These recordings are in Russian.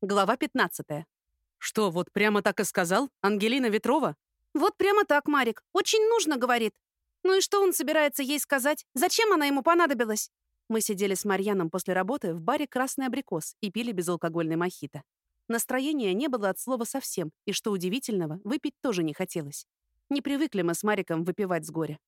Глава 15. Что, вот прямо так и сказал? Ангелина Ветрова? Вот прямо так, Марик. Очень нужно, говорит. Ну и что он собирается ей сказать? Зачем она ему понадобилась? Мы сидели с Марьяном после работы в баре «Красный абрикос» и пили безалкогольный мохито. Настроения не было от слова совсем, и, что удивительного, выпить тоже не хотелось. Не привыкли мы с Мариком выпивать с горя.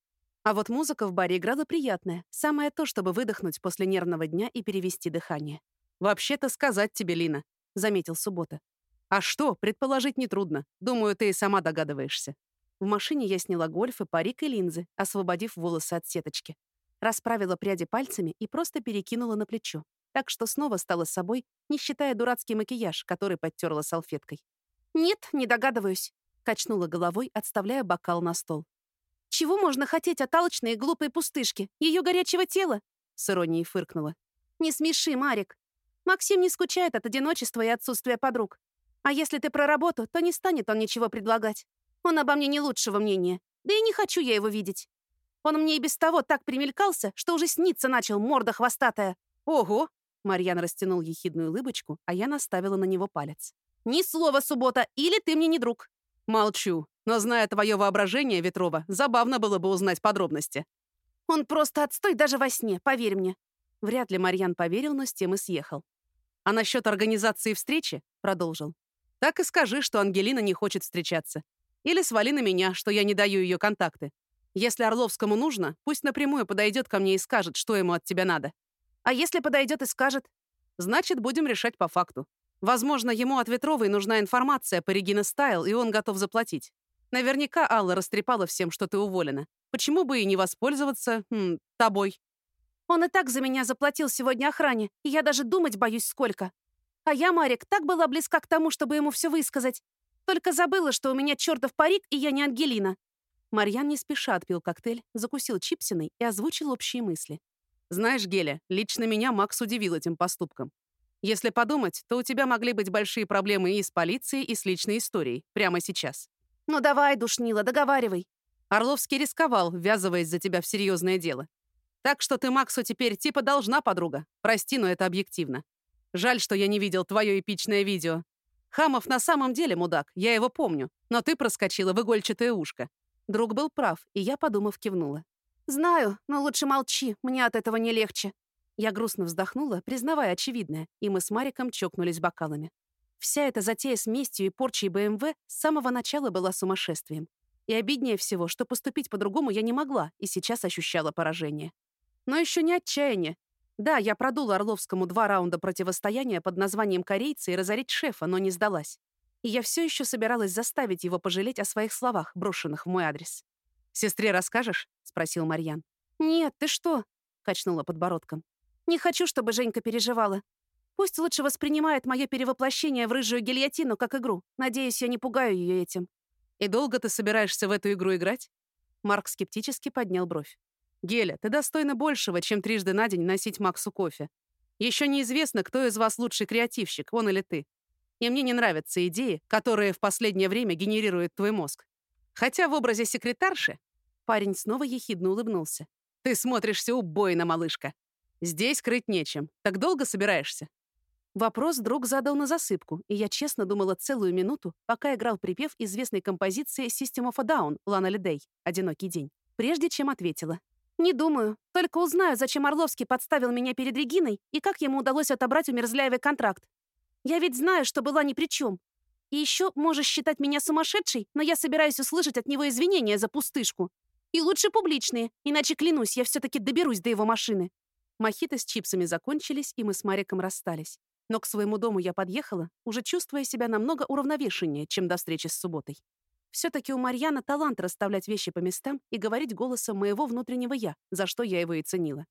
А вот музыка в баре играла приятная, самое то, чтобы выдохнуть после нервного дня и перевести дыхание. «Вообще-то сказать тебе, Лина», — заметил Суббота. «А что, предположить нетрудно. Думаю, ты и сама догадываешься». В машине я сняла гольфы, парик и линзы, освободив волосы от сеточки. Расправила пряди пальцами и просто перекинула на плечо. Так что снова стала собой, не считая дурацкий макияж, который подтерла салфеткой. «Нет, не догадываюсь», — качнула головой, отставляя бокал на стол. «Чего можно хотеть от алчной и глупой пустышки? Ее горячего тела?» — с иронией фыркнула. «Не смеши, Марик. Максим не скучает от одиночества и отсутствия подруг. А если ты про работу, то не станет он ничего предлагать. Он обо мне не лучшего мнения. Да и не хочу я его видеть. Он мне и без того так примелькался, что уже снится начал, морда хвостатая. Ого! Марьян растянул ехидную улыбочку, а я наставила на него палец. «Ни слова, суббота, или ты мне не друг». «Молчу. Но, зная твое воображение, Ветрова, забавно было бы узнать подробности». «Он просто отстой даже во сне, поверь мне». Вряд ли Марьян поверил, но с тем и съехал. «А насчет организации встречи?» — продолжил. «Так и скажи, что Ангелина не хочет встречаться. Или свали на меня, что я не даю ее контакты. Если Орловскому нужно, пусть напрямую подойдет ко мне и скажет, что ему от тебя надо. А если подойдет и скажет? Значит, будем решать по факту. Возможно, ему от Ветровой нужна информация по Регина Стайл, и он готов заплатить. Наверняка Алла растрепала всем, что ты уволена. Почему бы и не воспользоваться м, тобой? Он и так за меня заплатил сегодня охране, и я даже думать боюсь сколько. А я, Марик, так была близка к тому, чтобы ему все высказать. Только забыла, что у меня чертов парик, и я не Ангелина. Марьян не спеша отпил коктейль, закусил чипсиной и озвучил общие мысли. «Знаешь, Геля, лично меня Макс удивил этим поступком. Если подумать, то у тебя могли быть большие проблемы и с полицией, и с личной историей. Прямо сейчас». «Ну давай, душнила, договаривай». Орловский рисковал, ввязываясь за тебя в серьезное дело. Так что ты Максу теперь типа должна, подруга. Прости, но это объективно. Жаль, что я не видел твое эпичное видео. Хамов на самом деле мудак, я его помню. Но ты проскочила в игольчатое ушко. Друг был прав, и я, подумав, кивнула. «Знаю, но лучше молчи, мне от этого не легче». Я грустно вздохнула, признавая очевидное, и мы с Мариком чокнулись бокалами. Вся эта затея с местью и порчей БМВ с самого начала была сумасшествием. И обиднее всего, что поступить по-другому я не могла и сейчас ощущала поражение. Но еще не отчаяние. Да, я продула Орловскому два раунда противостояния под названием «Корейцы» и разорить шефа, но не сдалась. И я все еще собиралась заставить его пожалеть о своих словах, брошенных в мой адрес. «Сестре расскажешь?» — спросил Марьян. «Нет, ты что?» — качнула подбородком. «Не хочу, чтобы Женька переживала. Пусть лучше воспринимает мое перевоплощение в рыжую гильотину как игру. Надеюсь, я не пугаю ее этим». «И долго ты собираешься в эту игру играть?» Марк скептически поднял бровь. «Геля, ты достойна большего, чем трижды на день носить Максу кофе. Еще неизвестно, кто из вас лучший креативщик, он или ты. И мне не нравятся идеи, которые в последнее время генерирует твой мозг. Хотя в образе секретарши парень снова ехидно улыбнулся. Ты смотришься убойно, малышка. Здесь крыть нечем. Так долго собираешься? Вопрос друг задал на засыпку, и я честно думала целую минуту, пока играл припев известной композиции System of a Down Лана Лидей «Одинокий день», прежде чем ответила. «Не думаю. Только узнаю, зачем Орловский подставил меня перед Региной и как ему удалось отобрать у Мерзляевой контракт. Я ведь знаю, что была ни при чем. И еще можешь считать меня сумасшедшей, но я собираюсь услышать от него извинения за пустышку. И лучше публичные, иначе, клянусь, я все-таки доберусь до его машины». Мохито с чипсами закончились, и мы с Мариком расстались. Но к своему дому я подъехала, уже чувствуя себя намного уравновешеннее, чем до встречи с субботой. Все-таки у Марьяна талант расставлять вещи по местам и говорить голосом моего внутреннего «я», за что я его и ценила.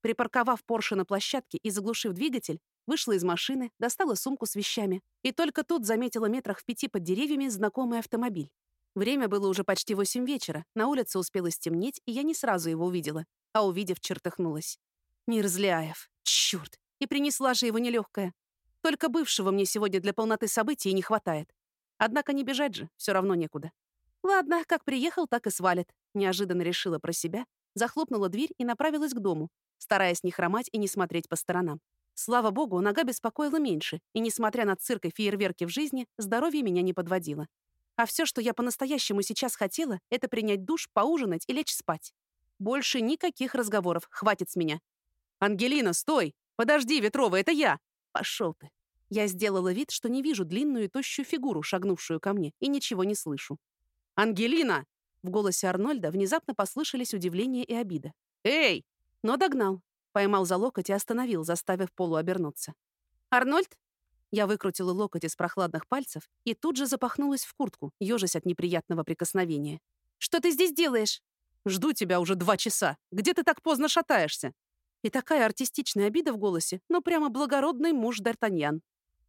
Припарковав Порше на площадке и заглушив двигатель, Вышла из машины, достала сумку с вещами. И только тут заметила метрах в пяти под деревьями знакомый автомобиль. Время было уже почти восемь вечера, на улице успело стемнеть, и я не сразу его увидела, а увидев, чертыхнулась. Мирзляев, чёрт, и принесла же его нелегкая. Только бывшего мне сегодня для полноты событий не хватает. Однако не бежать же, все равно некуда. Ладно, как приехал, так и свалит. Неожиданно решила про себя, захлопнула дверь и направилась к дому, стараясь не хромать и не смотреть по сторонам. Слава богу, нога беспокоила меньше, и, несмотря на цирк и фейерверки в жизни, здоровье меня не подводило. А все, что я по-настоящему сейчас хотела, это принять душ, поужинать и лечь спать. Больше никаких разговоров, хватит с меня. «Ангелина, стой! Подожди, Ветрова, это я!» «Пошел ты!» Я сделала вид, что не вижу длинную и тощую фигуру, шагнувшую ко мне, и ничего не слышу. «Ангелина!» В голосе Арнольда внезапно послышались удивление и обида. «Эй!» Но догнал. Поймал за локоть и остановил, заставив Полу обернуться. «Арнольд?» Я выкрутила локоть из прохладных пальцев и тут же запахнулась в куртку, ежась от неприятного прикосновения. «Что ты здесь делаешь?» «Жду тебя уже два часа. Где ты так поздно шатаешься?» И такая артистичная обида в голосе, но прямо благородный муж Д'Артаньян.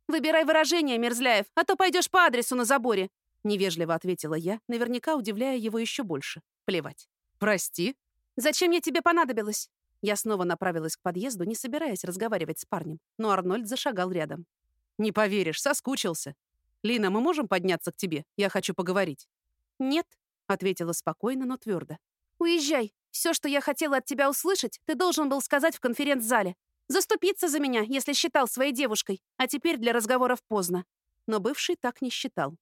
«Выбирай выражение, Мерзляев, а то пойдешь по адресу на заборе!» Невежливо ответила я, наверняка удивляя его еще больше. Плевать. «Прости?» «Зачем я тебе понадобилась?» Я снова направилась к подъезду, не собираясь разговаривать с парнем, но Арнольд зашагал рядом. «Не поверишь, соскучился. Лина, мы можем подняться к тебе? Я хочу поговорить». «Нет», — ответила спокойно, но твердо. «Уезжай. Все, что я хотела от тебя услышать, ты должен был сказать в конференц-зале. Заступиться за меня, если считал своей девушкой, а теперь для разговоров поздно». Но бывший так не считал.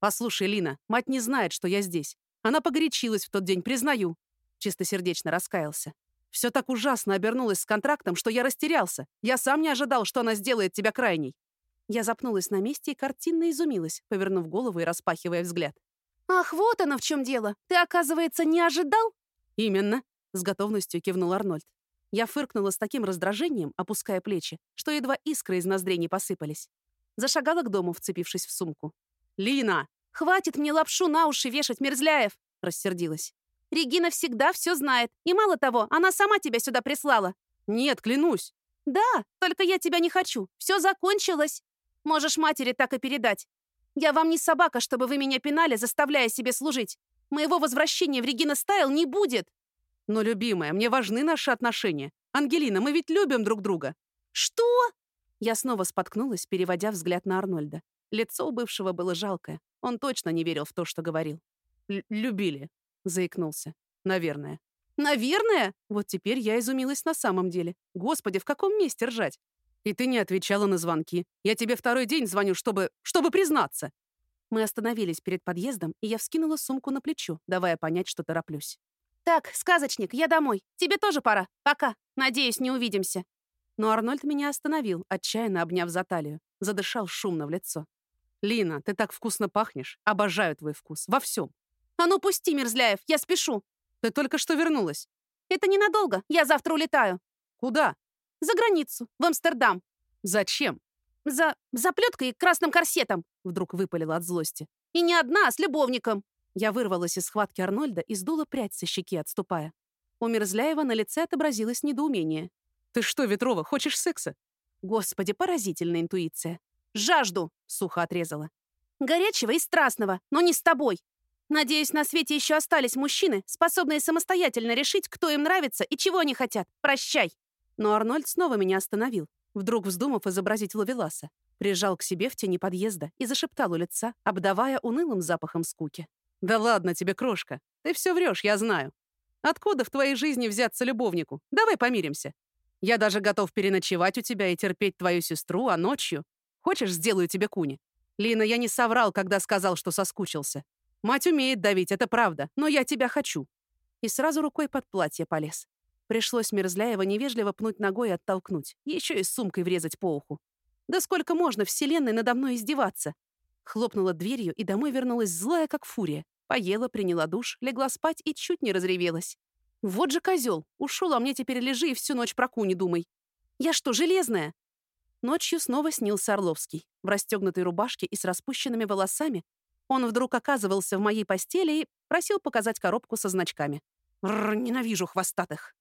«Послушай, Лина, мать не знает, что я здесь. Она погорячилась в тот день, признаю». Чистосердечно раскаялся. Все так ужасно обернулось с контрактом, что я растерялся. Я сам не ожидал, что она сделает тебя крайней. Я запнулась на месте и картинно изумилась, повернув голову и распахивая взгляд. «Ах, вот оно в чем дело! Ты, оказывается, не ожидал?» «Именно», — с готовностью кивнул Арнольд. Я фыркнула с таким раздражением, опуская плечи, что едва искры из ноздрей не посыпались. Зашагала к дому, вцепившись в сумку. «Лина!» «Хватит мне лапшу на уши вешать, Мерзляев!» — рассердилась. «Регина всегда все знает. И мало того, она сама тебя сюда прислала». «Нет, клянусь». «Да, только я тебя не хочу. Все закончилось. Можешь матери так и передать. Я вам не собака, чтобы вы меня пинали, заставляя себе служить. Моего возвращения в Регина Стайл не будет». «Но, любимая, мне важны наши отношения. Ангелина, мы ведь любим друг друга». «Что?» Я снова споткнулась, переводя взгляд на Арнольда. Лицо у бывшего было жалкое. Он точно не верил в то, что говорил. Л «Любили», — заикнулся. «Наверное». «Наверное?» Вот теперь я изумилась на самом деле. Господи, в каком месте ржать? И ты не отвечала на звонки. Я тебе второй день звоню, чтобы... чтобы признаться. Мы остановились перед подъездом, и я вскинула сумку на плечо, давая понять, что тороплюсь. «Так, сказочник, я домой. Тебе тоже пора. Пока. Надеюсь, не увидимся». Но Арнольд меня остановил, отчаянно обняв за талию. Задышал шумно в лицо. «Лина, ты так вкусно пахнешь. Обожаю твой вкус. Во всем. «А ну пусти, Мерзляев, я спешу!» «Ты только что вернулась». «Это ненадолго. Я завтра улетаю». «Куда?» «За границу. В Амстердам». «Зачем?» «За... за плеткой и красным корсетом», — вдруг выпалила от злости. «И не одна, а с любовником». Я вырвалась из схватки Арнольда и сдула прядь со щеки, отступая. У Мерзляева на лице отобразилось недоумение. «Ты что, Ветрова, хочешь секса?» Господи, поразительная интуиция. «Жажду!» — сухо отрезала. «Горячего и страстного, но не с тобой. Надеюсь, на свете еще остались мужчины, способные самостоятельно решить, кто им нравится и чего они хотят. Прощай!» Но Арнольд снова меня остановил, вдруг вздумав изобразить Лавеласа. Прижал к себе в тени подъезда и зашептал у лица, обдавая унылым запахом скуки. «Да ладно тебе, крошка. Ты все врешь, я знаю. Откуда в твоей жизни взяться любовнику? Давай помиримся. Я даже готов переночевать у тебя и терпеть твою сестру, а ночью Хочешь, сделаю тебе куни? Лина, я не соврал, когда сказал, что соскучился. Мать умеет давить, это правда, но я тебя хочу. И сразу рукой под платье полез. Пришлось Мерзляева невежливо пнуть ногой и оттолкнуть, еще и сумкой врезать по уху. Да сколько можно вселенной надо мной издеваться? Хлопнула дверью и домой вернулась злая, как фурия. Поела, приняла душ, легла спать и чуть не разревелась. Вот же козел, ушел, а мне теперь лежи и всю ночь про куни думай. Я что, железная? Ночью снова снился Орловский. В расстегнутой рубашке и с распущенными волосами он вдруг оказывался в моей постели и просил показать коробку со значками. Рр, ненавижу хвостатых.